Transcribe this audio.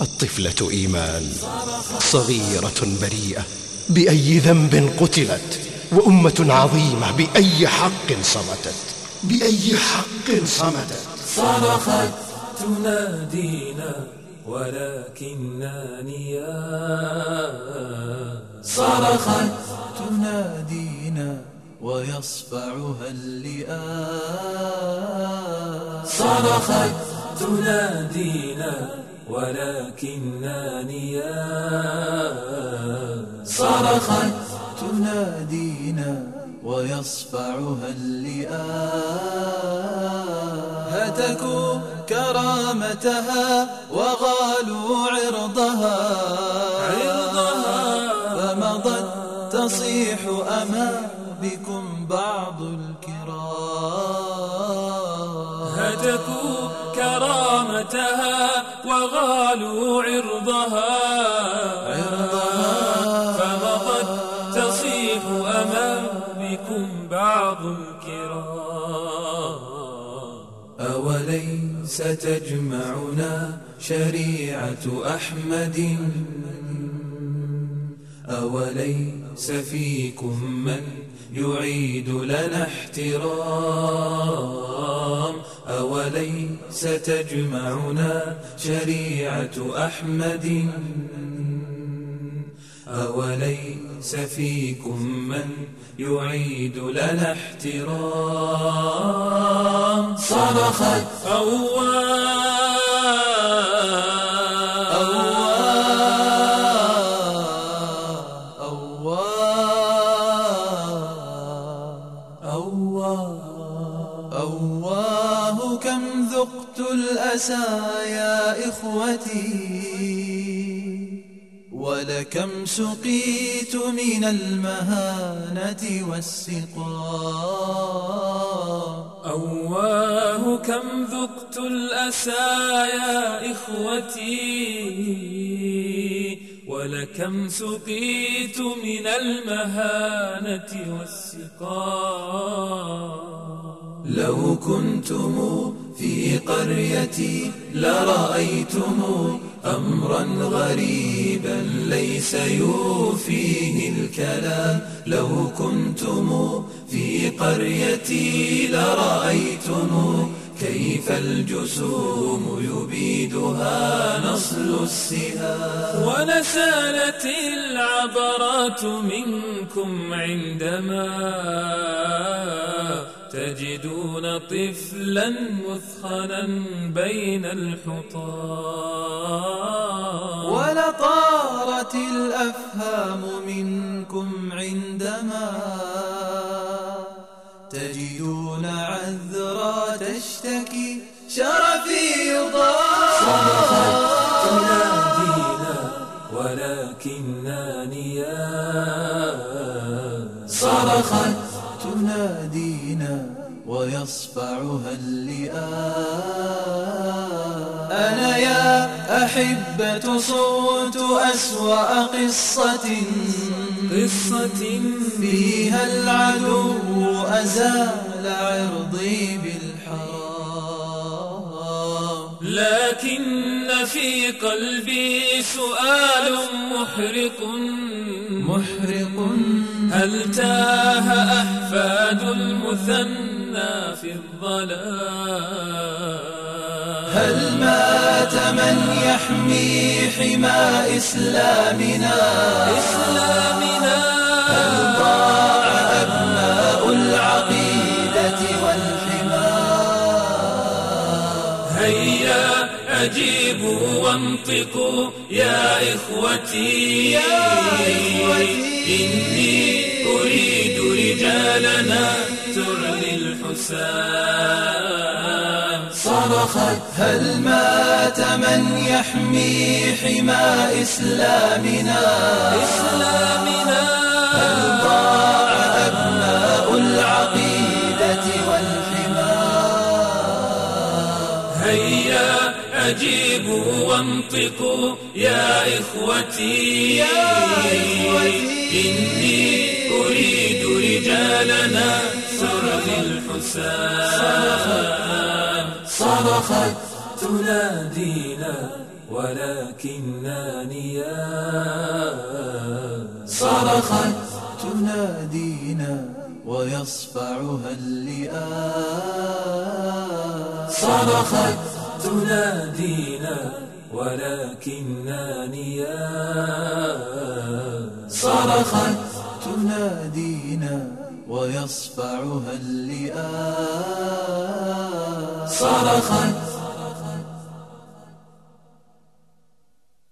الطفلة إيمان. صغيرة بريئة بأي ذنب قتلت وأمة عظيمة بأي حق صمتت. بأي حق صمتت. صرخت تنادينا ولكننا نيام صرخت تنادينا ويصفعها اللئام. صرخت تنادينا ولكننا نيام صرخت تنادينا ويصفعها اللئام. هتكوا كرامتها وغالوا عرضها. عرضها. فمضت تصيح أما بكم بعض الكرام. هتكوا كرامتها وغالوا عرضها. فمضت تصيح أمامكم بعض الكرام. أوليس تجمعنا شريعة أحمد؟ أوليس فيكم من يعيد لنا احترام؟ أوليس تجمعنا شريعة أحمد؟ أوليس فيكم من يعيد لنا احترام؟ صرخت أواه الأسى يا إخوتي ولكم سقيت من المهانة والسقام أواه كم ذقت الأسى يا إخوتي ولكم سقيت من المهانة والسقام لو كنتم في قريتي لرأيتم أمرا غريبا ليس يوفيه الكلام. لو كنتم في قريتي لرأيتم كيف الجسوم يبيدها نصل السهام. ونسالت العبرات منكم عندما تجدون طفلا مثخنا بين الحطام. ولطارت الأفهام منكم عندما تجدون عذرا تشتكي شرفي صرخت تنادينا ولكننا نيام صرخت تنادينا ويصفعها اللئام. أنا يا أحبة صوت أسوأ قصة. قصة فيها العدو أزال عرضي بالحرام لكن في قلبي سؤال محرق. محرق. هل تاه أحفاد المثنى في الظلام؟ هل مات من يحمي حمى إسلامنا؟ إسلامنا. هل ضاع أجيبوا وانطقوا يا إخوتي. يا إخوتي. إني أريد رجالنا ترلي الحسام. صرخت هل مات من يحمي حمى إسلامنا؟ إسلامنا. هل ضاع أبناء العقيدة والحمى؟ هيا أجيبوا وانطقوا يا إخوتي. إني أريد رجالنا ترلي الحسام. صرخت تنادينا ولكننا نيام صرخت تنادينا ويصفعها اللئام. صرخت تنادينا ولكننا نيام صرخت تنادينا ويصفعها اللئام. صرخت